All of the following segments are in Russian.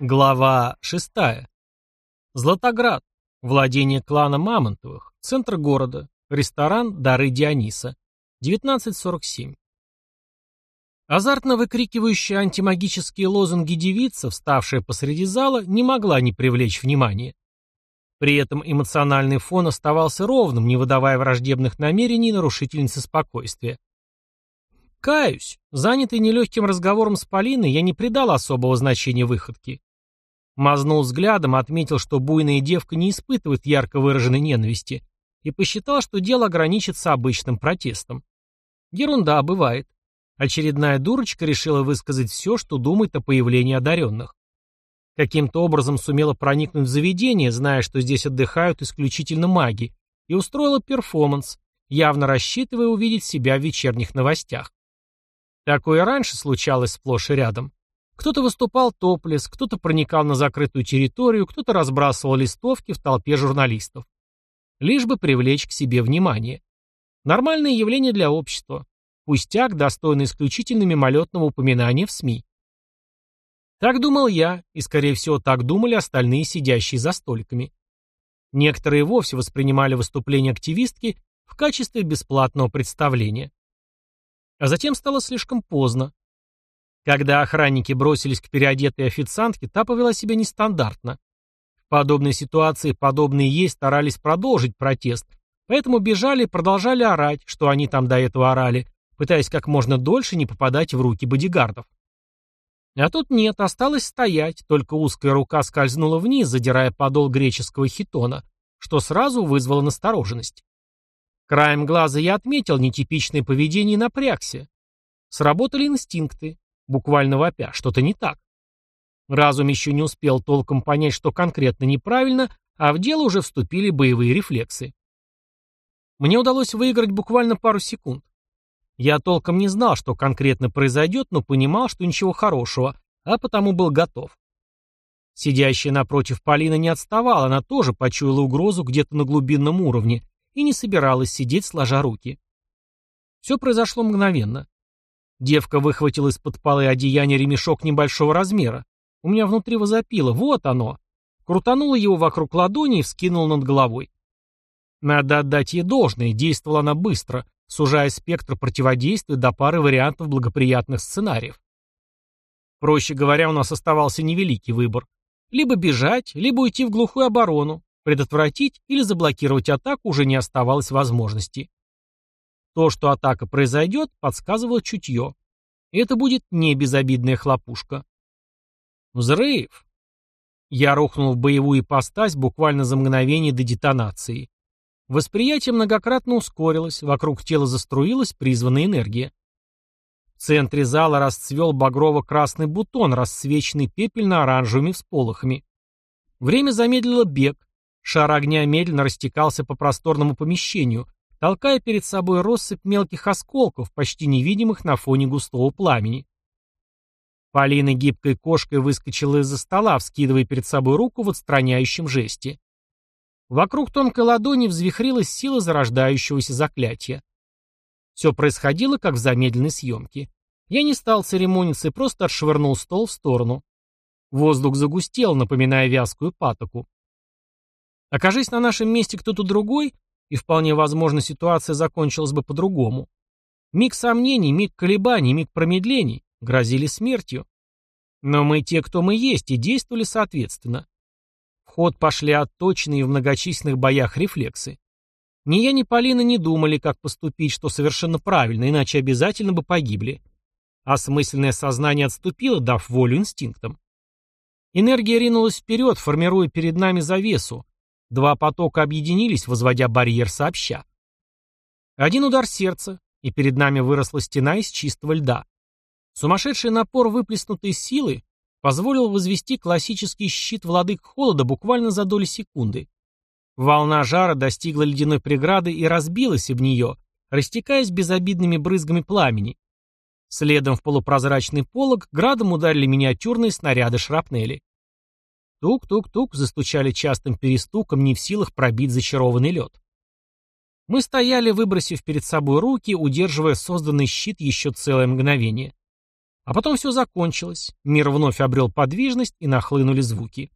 Глава 6. Златоград. Владение клана Мамонтовых. Центр города. Ресторан «Дары Диониса». 1947. Азартно выкрикивающая антимагические лозунги девица, вставшая посреди зала, не могла не привлечь внимания. При этом эмоциональный фон оставался ровным, не выдавая враждебных намерений нарушительницы спокойствия. Каюсь, занятый нелегким разговором с Полиной, я не придал особого значения выходке. Мазнул взглядом, отметил, что буйная девка не испытывает ярко выраженной ненависти, и посчитал, что дело ограничится обычным протестом. Ерунда, бывает. Очередная дурочка решила высказать все, что думает о появлении одаренных. Каким-то образом сумела проникнуть в заведение, зная, что здесь отдыхают исключительно маги, и устроила перформанс, явно рассчитывая увидеть себя в вечерних новостях. Такое раньше случалось сплошь и рядом. Кто-то выступал топлес, кто-то проникал на закрытую территорию, кто-то разбрасывал листовки в толпе журналистов. Лишь бы привлечь к себе внимание. Нормальное явление для общества. Пустяк, достойный исключительно мимолетного упоминания в СМИ. Так думал я, и, скорее всего, так думали остальные, сидящие за столиками. Некоторые вовсе воспринимали выступление активистки в качестве бесплатного представления. А затем стало слишком поздно. Когда охранники бросились к переодетой официантке, та повела себя нестандартно. В подобной ситуации подобные ей старались продолжить протест, поэтому бежали и продолжали орать, что они там до этого орали, пытаясь как можно дольше не попадать в руки бодигардов. А тут нет, осталось стоять, только узкая рука скользнула вниз, задирая подол греческого хитона, что сразу вызвало настороженность. Краем глаза я отметил нетипичное поведение и напрягся. Сработали инстинкты, буквально вопя, что-то не так. Разум еще не успел толком понять, что конкретно неправильно, а в дело уже вступили боевые рефлексы. Мне удалось выиграть буквально пару секунд. Я толком не знал, что конкретно произойдет, но понимал, что ничего хорошего, а потому был готов. Сидящая напротив Полина не отставала, она тоже почуяла угрозу где-то на глубинном уровне и не собиралась сидеть сложа руки. Все произошло мгновенно. Девка выхватила из-под полы одеяния ремешок небольшого размера. У меня внутри возопило. Вот оно. Крутанула его вокруг ладони и вскинула над головой. Надо отдать ей должное, действовала она быстро, сужая спектр противодействия до пары вариантов благоприятных сценариев. Проще говоря, у нас оставался невеликий выбор. Либо бежать, либо уйти в глухую оборону, Предотвратить или заблокировать атаку уже не оставалось возможности. То, что атака произойдет, подсказывало чутье. И это будет не безобидная хлопушка. Взрыв! Я рухнул в боевую ипостась буквально за мгновение до детонации. Восприятие многократно ускорилось, вокруг тела заструилась призванная энергия. В центре зала расцвел багрово-красный бутон, рассвеченный пепельно-оранжевыми всполохами. Время замедлило бег, Шар огня медленно растекался по просторному помещению, толкая перед собой россыпь мелких осколков, почти невидимых на фоне густого пламени. Полина гибкой кошкой выскочила из-за стола, вскидывая перед собой руку в отстраняющем жесте. Вокруг тонкой ладони взвихрилась сила зарождающегося заклятия. Все происходило, как в замедленной съемке. Я не стал церемониться и просто отшвырнул стол в сторону. Воздух загустел, напоминая вязкую патоку. Окажись на нашем месте кто-то другой, и вполне возможно ситуация закончилась бы по-другому. Миг сомнений, миг колебаний, миг промедлений грозили смертью. Но мы те, кто мы есть, и действовали соответственно. В ход пошли отточенные в многочисленных боях рефлексы. Ни я, ни Полина не думали, как поступить, что совершенно правильно, иначе обязательно бы погибли. Осмысленное сознание отступило, дав волю инстинктам. Энергия ринулась вперед, формируя перед нами завесу, Два потока объединились, возводя барьер сообща. Один удар сердца, и перед нами выросла стена из чистого льда. Сумасшедший напор выплеснутой силы позволил возвести классический щит владык холода буквально за доли секунды. Волна жара достигла ледяной преграды и разбилась об нее, растекаясь безобидными брызгами пламени. Следом в полупрозрачный полог градом ударили миниатюрные снаряды шрапнели. Тук-тук-тук застучали частым перестуком, не в силах пробить зачарованный лед. Мы стояли, выбросив перед собой руки, удерживая созданный щит еще целое мгновение. А потом все закончилось, мир вновь обрел подвижность и нахлынули звуки.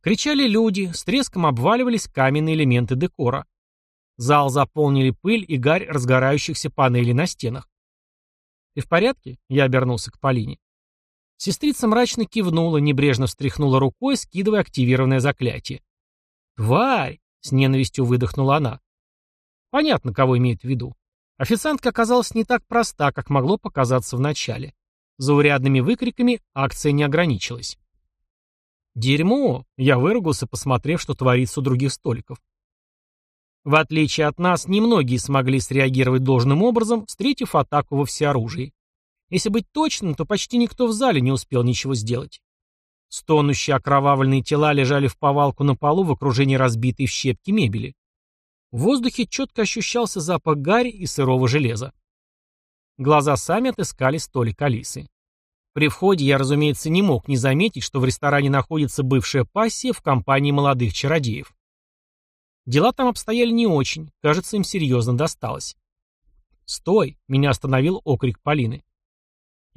Кричали люди, с треском обваливались каменные элементы декора. Зал заполнили пыль и гарь разгорающихся панелей на стенах. «Ты в порядке?» — я обернулся к Полине. Сестрица мрачно кивнула, небрежно встряхнула рукой, скидывая активированное заклятие. «Тварь!» — с ненавистью выдохнула она. Понятно, кого имеет в виду. Официантка оказалась не так проста, как могло показаться вначале. За урядными выкриками акция не ограничилась. «Дерьмо!» — я выругался, посмотрев, что творится у других столиков. В отличие от нас, немногие смогли среагировать должным образом, встретив атаку во всеоружии. Если быть точным, то почти никто в зале не успел ничего сделать. Стонущие окровавленные тела лежали в повалку на полу в окружении разбитой в щепки мебели. В воздухе четко ощущался запах гари и сырого железа. Глаза сами отыскали столик Алисы. При входе я, разумеется, не мог не заметить, что в ресторане находится бывшая пассия в компании молодых чародеев. Дела там обстояли не очень, кажется, им серьезно досталось. «Стой!» — меня остановил окрик Полины.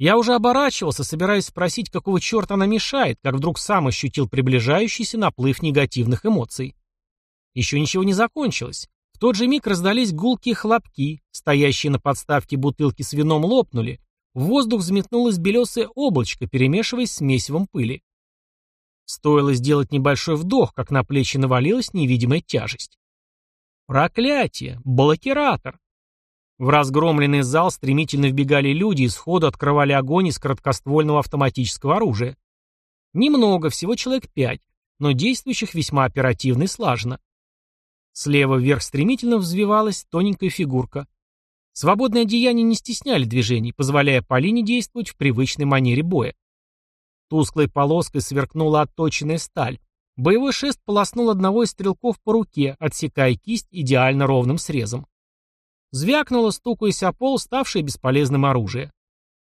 Я уже оборачивался, собираясь спросить, какого черта она мешает, как вдруг сам ощутил приближающийся наплыв негативных эмоций. Еще ничего не закончилось. В тот же миг раздались гулкие хлопки, стоящие на подставке бутылки с вином лопнули. В воздух взметнулось белесое облачко, перемешиваясь с месивом пыли. Стоило сделать небольшой вдох, как на плечи навалилась невидимая тяжесть. Проклятие! Блокиратор! В разгромленный зал стремительно вбегали люди и сходу открывали огонь из короткоствольного автоматического оружия. Немного, всего человек пять, но действующих весьма оперативно и слаженно. Слева вверх стремительно взвивалась тоненькая фигурка. Свободные одеяния не стесняли движений, позволяя Полине действовать в привычной манере боя. Тусклой полоской сверкнула отточенная сталь. Боевой шест полоснул одного из стрелков по руке, отсекая кисть идеально ровным срезом. Звякнуло, стукаясь о пол, ставшее бесполезным оружие.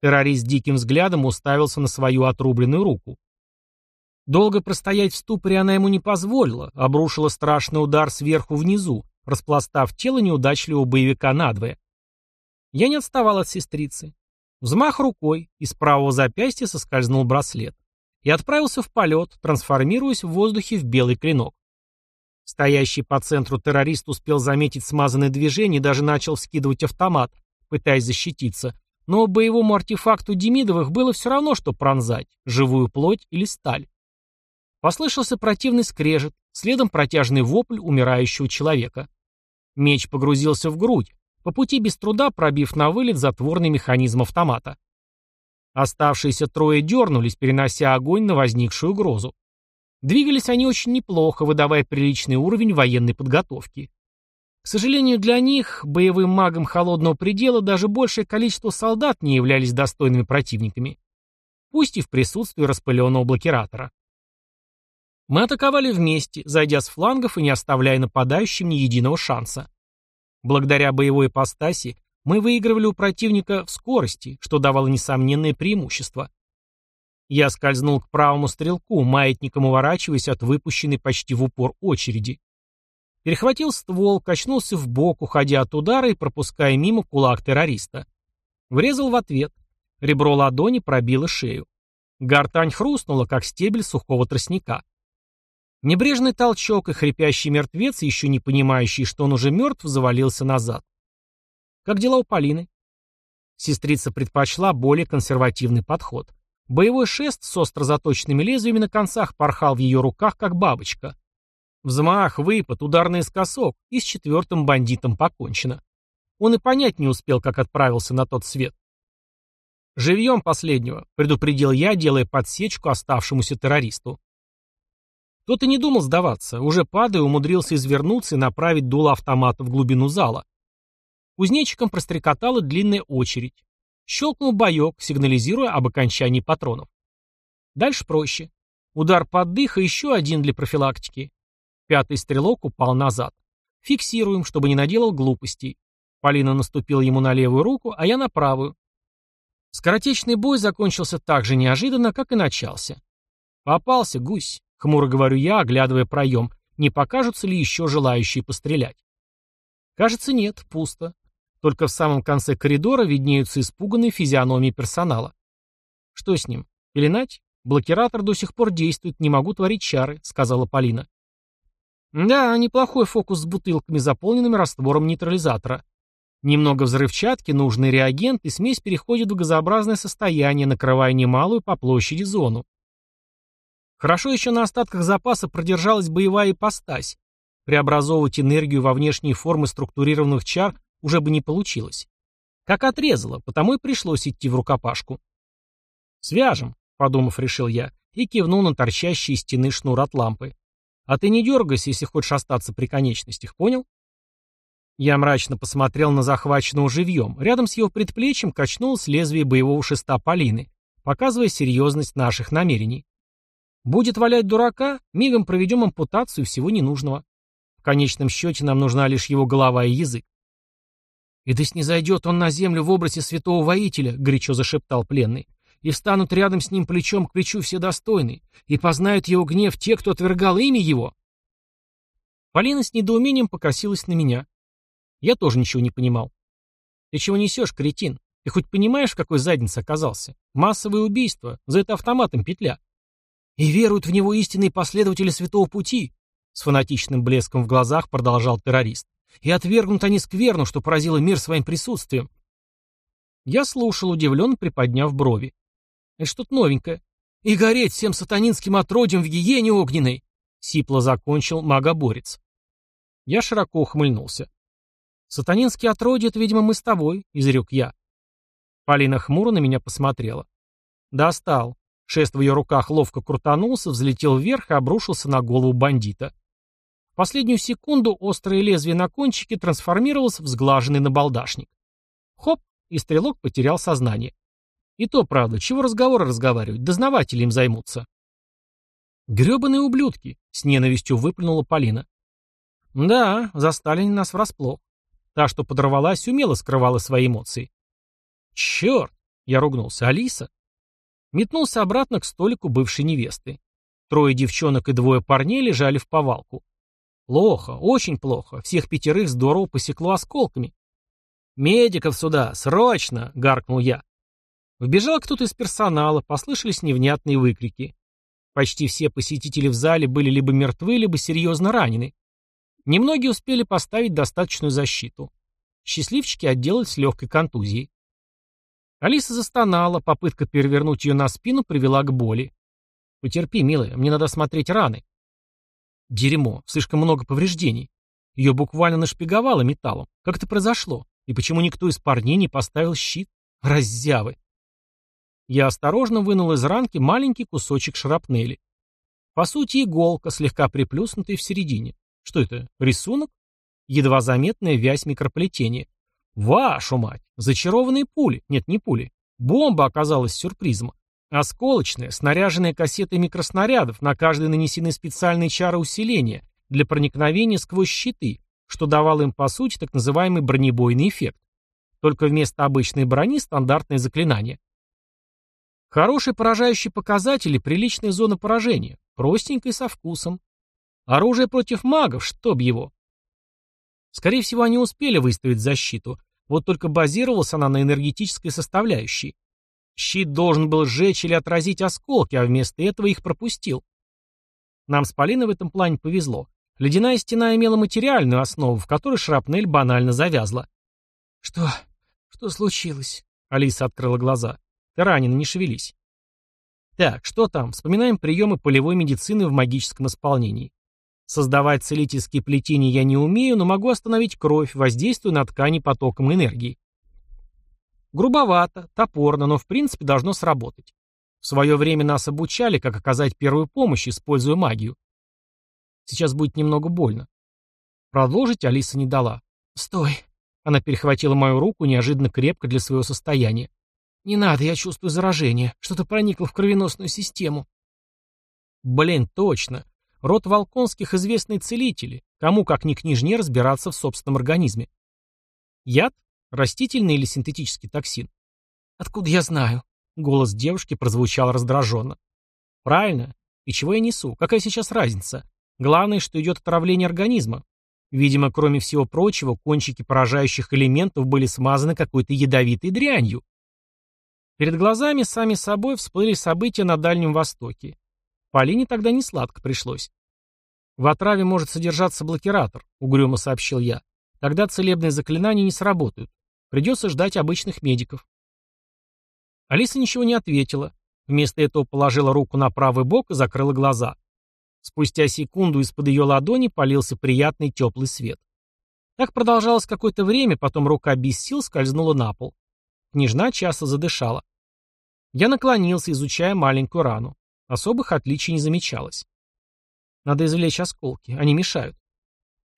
Террорист диким взглядом уставился на свою отрубленную руку. Долго простоять в ступоре она ему не позволила, обрушила страшный удар сверху внизу, распластав тело неудачливого боевика надвое. Я не отставал от сестрицы. Взмах рукой, из правого запястья соскользнул браслет. И отправился в полет, трансформируясь в воздухе в белый клинок. Стоящий по центру террорист успел заметить смазанное движение и даже начал скидывать автомат, пытаясь защититься. Но боевому артефакту Демидовых было все равно, что пронзать, живую плоть или сталь. Послышался противный скрежет, следом протяжный вопль умирающего человека. Меч погрузился в грудь, по пути без труда пробив на вылет затворный механизм автомата. Оставшиеся трое дернулись, перенося огонь на возникшую угрозу. Двигались они очень неплохо, выдавая приличный уровень военной подготовки. К сожалению для них, боевым магам холодного предела, даже большее количество солдат не являлись достойными противниками. Пусть и в присутствии распыленного блокиратора. Мы атаковали вместе, зайдя с флангов и не оставляя нападающим ни единого шанса. Благодаря боевой ипостаси мы выигрывали у противника в скорости, что давало несомненное преимущество. Я скользнул к правому стрелку, маятником уворачиваясь от выпущенной почти в упор очереди. Перехватил ствол, качнулся в бок, уходя от удара и пропуская мимо кулак террориста. Врезал в ответ. Ребро ладони пробило шею. Гортань хрустнула, как стебель сухого тростника. Небрежный толчок и хрипящий мертвец, еще не понимающий, что он уже мертв, завалился назад. Как дела у Полины? Сестрица предпочла более консервативный подход. Боевой шест с остро заточенными лезвиями на концах порхал в ее руках, как бабочка. Взмах, выпад, ударный скосок, и с четвертым бандитом покончено. Он и понять не успел, как отправился на тот свет. «Живьем последнего», — предупредил я, делая подсечку оставшемуся террористу. Тот и не думал сдаваться, уже падая, умудрился извернуться и направить дуло автомата в глубину зала. Кузнечиком прострекотала длинная очередь. Щелкнул боек, сигнализируя об окончании патронов. Дальше проще. Удар под дых и еще один для профилактики. Пятый стрелок упал назад. Фиксируем, чтобы не наделал глупостей. Полина наступила ему на левую руку, а я на правую. Скоротечный бой закончился так же неожиданно, как и начался. Попался, гусь. Хмуро говорю я, оглядывая проем, не покажутся ли еще желающие пострелять. Кажется, нет, пусто. Только в самом конце коридора виднеются испуганные физиономии персонала. Что с ним? Пеленать? Блокиратор до сих пор действует, не могу творить чары, сказала Полина. Да, неплохой фокус с бутылками, заполненными раствором нейтрализатора. Немного взрывчатки, нужный реагент, и смесь переходит в газообразное состояние, накрывая немалую по площади зону. Хорошо еще на остатках запаса продержалась боевая ипостась. Преобразовывать энергию во внешние формы структурированных чар уже бы не получилось. Как отрезало, потому и пришлось идти в рукопашку. «Свяжем», — подумав, решил я, и кивнул на торчащий из стены шнур от лампы. «А ты не дергайся, если хочешь остаться при конечностях, понял?» Я мрачно посмотрел на захваченного живьем. Рядом с его предплечьем качнулось лезвие боевого шеста Полины, показывая серьезность наших намерений. Будет валять дурака, мигом проведем ампутацию всего ненужного. В конечном счете нам нужна лишь его голова и язык. «И да снизойдет он на землю в образе святого воителя», — горячо зашептал пленный, «и встанут рядом с ним плечом к плечу все достойные, и познают его гнев те, кто отвергал имя его». Полина с недоумением покосилась на меня. Я тоже ничего не понимал. «Ты чего несешь, кретин? Ты хоть понимаешь, в какой заднице оказался? Массовое убийство, за это автоматом петля. И веруют в него истинные последователи Святого Пути, с фанатичным блеском в глазах продолжал террорист. И отвергнут они скверну, что поразило мир своим присутствием. Я слушал, удивленно приподняв брови. Это что-то новенькое. И гореть всем сатанинским отродьем в гиене огненной, сипло закончил магоборец. Я широко ухмыльнулся. «Сатанинские отродья — это, видимо, мы с тобой», — изрек я. Полина хмуро на меня посмотрела. «Достал. Шест в ее руках ловко крутанулся, взлетел вверх и обрушился на голову бандита. Последнюю секунду острое лезвие на кончике трансформировалось в сглаженный набалдашник. Хоп, и стрелок потерял сознание. И то правда, чего разговоры разговаривать, дознаватели им займутся. Гребаные ублюдки, с ненавистью выплюнула Полина. Да, застали нас врасплох. Та, что подорвалась, умело скрывала свои эмоции. Черт, я ругнулся, Алиса? Метнулся обратно к столику бывшей невесты. Трое девчонок и двое парней лежали в повалку. Плохо, очень плохо. Всех пятерых здорово посекло осколками. «Медиков сюда! Срочно!» — гаркнул я. Вбежал кто-то из персонала, послышались невнятные выкрики. Почти все посетители в зале были либо мертвы, либо серьезно ранены. Немногие успели поставить достаточную защиту. Счастливчики отделались легкой контузией. Алиса застонала, попытка перевернуть ее на спину привела к боли. «Потерпи, милая, мне надо смотреть раны». Дерьмо, слишком много повреждений. Ее буквально нашпиговало металлом. Как это произошло? И почему никто из парней не поставил щит? Раззявы. Я осторожно вынул из ранки маленький кусочек шрапнели. По сути, иголка, слегка приплюснутая в середине. Что это, рисунок? Едва заметная вязь микроплетения. Вашу мать! Зачарованные пули. Нет, не пули. Бомба оказалась сюрпризом. Осколочная, снаряженная кассетой микроснарядов, на каждой нанесены специальные чары усиления для проникновения сквозь щиты, что давало им, по сути, так называемый бронебойный эффект. Только вместо обычной брони стандартное заклинание. Хороший поражающий показатель и приличная зона поражения, простенькая со вкусом. Оружие против магов, чтоб его. Скорее всего, они успели выставить защиту, вот только базировалась она на энергетической составляющей. Щит должен был сжечь или отразить осколки, а вместо этого их пропустил. Нам с Полиной в этом плане повезло. Ледяная стена имела материальную основу, в которой шрапнель банально завязла. «Что? Что случилось?» Алиса открыла глаза. «Ты ранен, не шевелись». «Так, что там? Вспоминаем приемы полевой медицины в магическом исполнении. Создавать целительские плетения я не умею, но могу остановить кровь, воздействуя на ткани потоком энергии. Грубовато, топорно, но в принципе должно сработать. В свое время нас обучали, как оказать первую помощь, используя магию. Сейчас будет немного больно. Продолжить Алиса не дала. «Стой!» Она перехватила мою руку неожиданно крепко для своего состояния. «Не надо, я чувствую заражение. Что-то проникло в кровеносную систему». Блин, точно. Род Волконских известные целители. Кому, как ни княжне, разбираться в собственном организме. Яд? Растительный или синтетический токсин? Откуда я знаю? Голос девушки прозвучал раздраженно. Правильно. И чего я несу? Какая сейчас разница? Главное, что идет отравление организма. Видимо, кроме всего прочего, кончики поражающих элементов были смазаны какой-то ядовитой дрянью. Перед глазами сами собой всплыли события на Дальнем Востоке. Полине тогда не сладко пришлось. «В отраве может содержаться блокиратор», — угрюмо сообщил я. «Тогда целебные заклинания не сработают. Придется ждать обычных медиков». Алиса ничего не ответила. Вместо этого положила руку на правый бок и закрыла глаза. Спустя секунду из-под ее ладони полился приятный теплый свет. Так продолжалось какое-то время, потом рука без сил скользнула на пол. Княжна часто задышала. Я наклонился, изучая маленькую рану. Особых отличий не замечалось. Надо извлечь осколки, они мешают.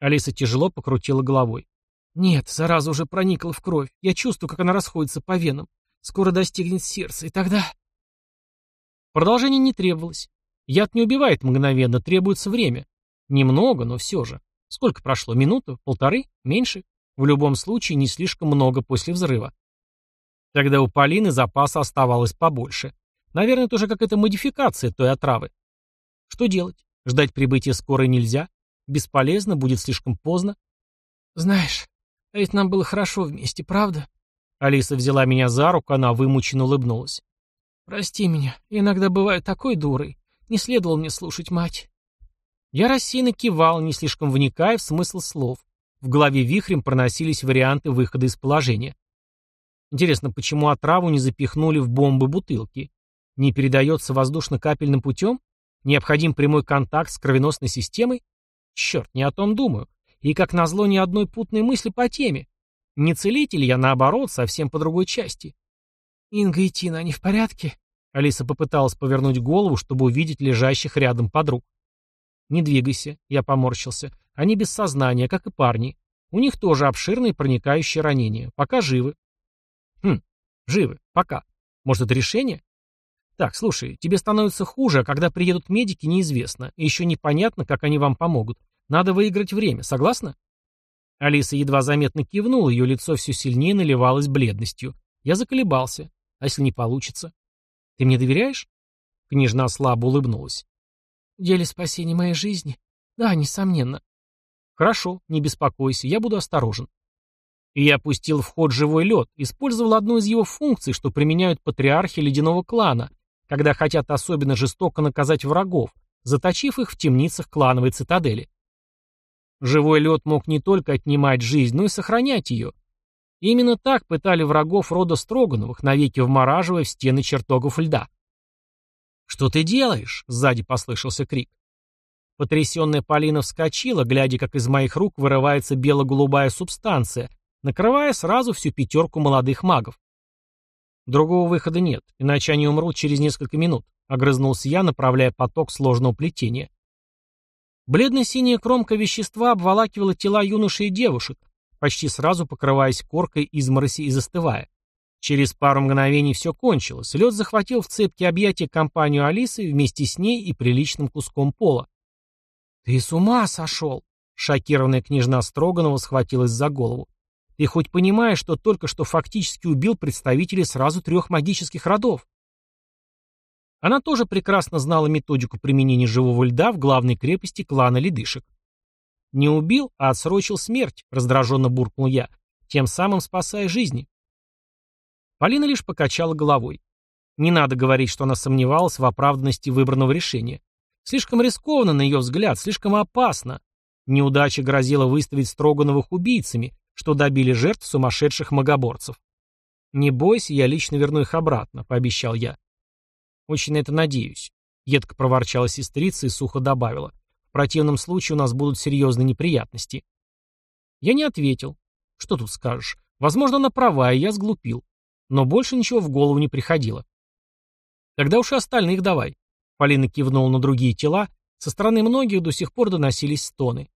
Алиса тяжело покрутила головой. Нет, зараза уже проникла в кровь. Я чувствую, как она расходится по венам. Скоро достигнет сердца, и тогда... Продолжение не требовалось. Яд не убивает мгновенно, требуется время. Немного, но все же. Сколько прошло? Минуту? Полторы? Меньше? В любом случае, не слишком много после взрыва. Тогда у Полины запаса оставалось побольше. Наверное, это уже какая-то модификация той отравы. Что делать? Ждать прибытия скорой нельзя? Бесполезно, будет слишком поздно. Знаешь, а ведь нам было хорошо вместе, правда? Алиса взяла меня за руку, она вымученно улыбнулась. Прости меня, иногда бываю такой дурой. Не следовало мне слушать мать. Я рассеянно кивал, не слишком вникая в смысл слов. В голове вихрем проносились варианты выхода из положения. Интересно, почему отраву не запихнули в бомбы бутылки? Не передается воздушно-капельным путем? Необходим прямой контакт с кровеносной системой? Черт, не о том думаю. И, как назло, ни одной путной мысли по теме. Не целитель я, наоборот, совсем по другой части. «Инга и Тина, они в порядке?» Алиса попыталась повернуть голову, чтобы увидеть лежащих рядом подруг. «Не двигайся», — я поморщился. «Они без сознания, как и парни. У них тоже обширные проникающие ранения. Пока живы. Хм, живы. Пока. Может, это решение? Так, слушай, тебе становится хуже, а когда приедут медики, неизвестно. И еще непонятно, как они вам помогут. Надо выиграть время, согласна? Алиса едва заметно кивнула, ее лицо все сильнее наливалось бледностью. Я заколебался. А если не получится? Ты мне доверяешь? Княжна слабо улыбнулась. В деле спасения моей жизни? Да, несомненно. Хорошо, не беспокойся, я буду осторожен. И я пустил в ход живой лед, использовал одну из его функций, что применяют патриархи ледяного клана, когда хотят особенно жестоко наказать врагов, заточив их в темницах клановой цитадели. Живой лед мог не только отнимать жизнь, но и сохранять ее. Именно так пытали врагов рода Строгановых, навеки вмораживая в стены чертогов льда. «Что ты делаешь?» — сзади послышался крик. Потрясенная Полина вскочила, глядя, как из моих рук вырывается бело-голубая субстанция, накрывая сразу всю пятерку молодых магов. Другого выхода нет, иначе они умрут через несколько минут, огрызнулся я, направляя поток сложного плетения. Бледно-синяя кромка вещества обволакивала тела юношей и девушек, почти сразу покрываясь коркой измороси и застывая. Через пару мгновений все кончилось. Лед захватил в цепкие объятия компанию Алисы вместе с ней и приличным куском пола. «Ты с ума сошел!» Шокированная княжна Строганова схватилась за голову. Ты хоть понимаешь, что только что фактически убил представителей сразу трех магических родов? Она тоже прекрасно знала методику применения живого льда в главной крепости клана ледышек. Не убил, а отсрочил смерть, раздраженно буркнул я, тем самым спасая жизни. Полина лишь покачала головой. Не надо говорить, что она сомневалась в оправданности выбранного решения. Слишком рискованно, на ее взгляд, слишком опасно. Неудача грозила выставить Строгановых убийцами, что добили жертв сумасшедших магоборцев. «Не бойся, я лично верну их обратно», — пообещал я. «Очень на это надеюсь», — едко проворчала сестрица и сухо добавила. «В противном случае у нас будут серьезные неприятности». Я не ответил. Что тут скажешь? Возможно, она права, и я сглупил. Но больше ничего в голову не приходило. Тогда уж и остальных давай. Полина кивнула на другие тела. Со стороны многих до сих пор доносились стоны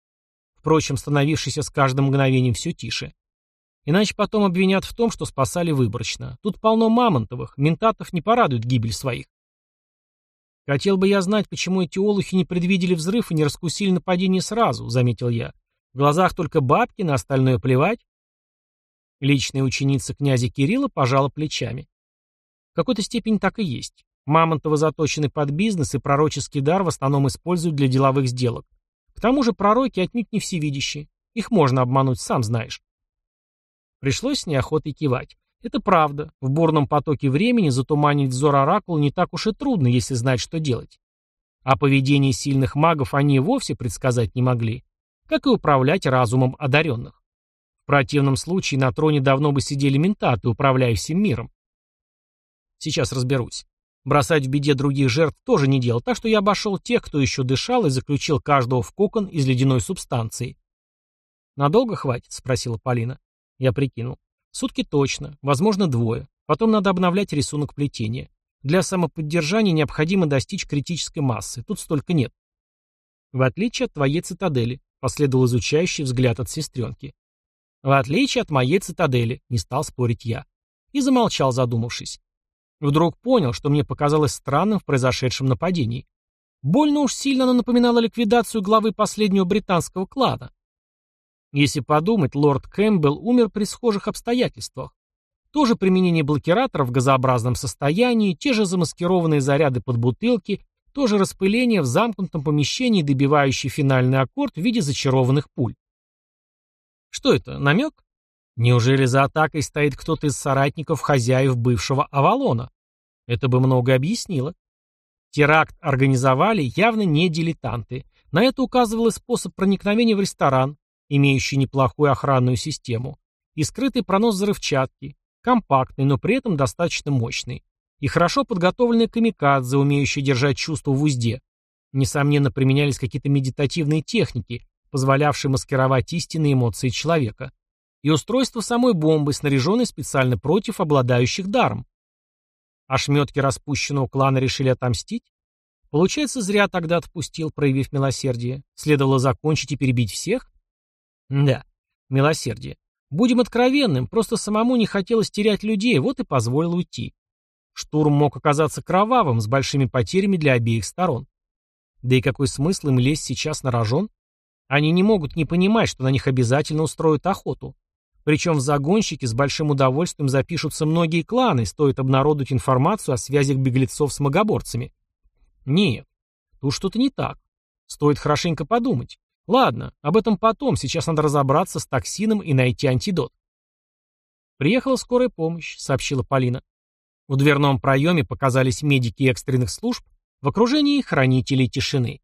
впрочем, становившийся с каждым мгновением все тише. Иначе потом обвинят в том, что спасали выборочно. Тут полно мамонтовых, ментатов не порадует гибель своих. Хотел бы я знать, почему эти олухи не предвидели взрыв и не раскусили нападение сразу, заметил я. В глазах только бабки, на остальное плевать. Личная ученица князя Кирилла пожала плечами. В какой-то степени так и есть. Мамонтовы заточены под бизнес, и пророческий дар в основном используют для деловых сделок. К тому же пророки отнюдь не всевидящие. Их можно обмануть, сам знаешь. Пришлось с неохотой кивать. Это правда. В бурном потоке времени затуманить взор оракула не так уж и трудно, если знать, что делать. А поведение сильных магов они вовсе предсказать не могли, как и управлять разумом одаренных. В противном случае на троне давно бы сидели ментаты, управляя всем миром. Сейчас разберусь. Бросать в беде других жертв тоже не дело, так что я обошел тех, кто еще дышал, и заключил каждого в кокон из ледяной субстанции. «Надолго хватит?» — спросила Полина. Я прикинул. Сутки точно, возможно, двое. Потом надо обновлять рисунок плетения. Для самоподдержания необходимо достичь критической массы. Тут столько нет. В отличие от твоей цитадели, последовал изучающий взгляд от сестренки. В отличие от моей цитадели, не стал спорить я. И замолчал, задумавшись. Вдруг понял, что мне показалось странным в произошедшем нападении. Больно уж сильно оно напоминало ликвидацию главы последнего британского клана. Если подумать, лорд Кэмпбелл умер при схожих обстоятельствах. Тоже применение блокираторов в газообразном состоянии, те же замаскированные заряды под бутылки, тоже распыление в замкнутом помещении, добивающий финальный аккорд в виде зачарованных пуль. Что это, намек? Неужели за атакой стоит кто-то из соратников хозяев бывшего Авалона? Это бы много объяснило. Теракт организовали явно не дилетанты. На это указывал и способ проникновения в ресторан, имеющий неплохую охранную систему, и скрытый пронос взрывчатки, Компактный, но при этом достаточно мощный. И хорошо подготовленные камикадзе, умеющие держать чувство в узде. Несомненно, применялись какие-то медитативные техники, позволявшие маскировать истинные эмоции человека. И устройство самой бомбы, снаряженной специально против обладающих даром. Ошметки распущенного клана решили отомстить? Получается, зря тогда отпустил, проявив милосердие. Следовало закончить и перебить всех? Да, милосердие. Будем откровенным, просто самому не хотелось терять людей, вот и позволил уйти. Штурм мог оказаться кровавым, с большими потерями для обеих сторон. Да и какой смысл им лезть сейчас на рожон? Они не могут не понимать, что на них обязательно устроят охоту. Причем в загонщики с большим удовольствием запишутся многие кланы, стоит обнародовать информацию о связях беглецов с магоборцами. Нет, тут что-то не так. Стоит хорошенько подумать. Ладно, об этом потом, сейчас надо разобраться с токсином и найти антидот. «Приехала скорая помощь», — сообщила Полина. В дверном проеме показались медики экстренных служб в окружении хранителей тишины.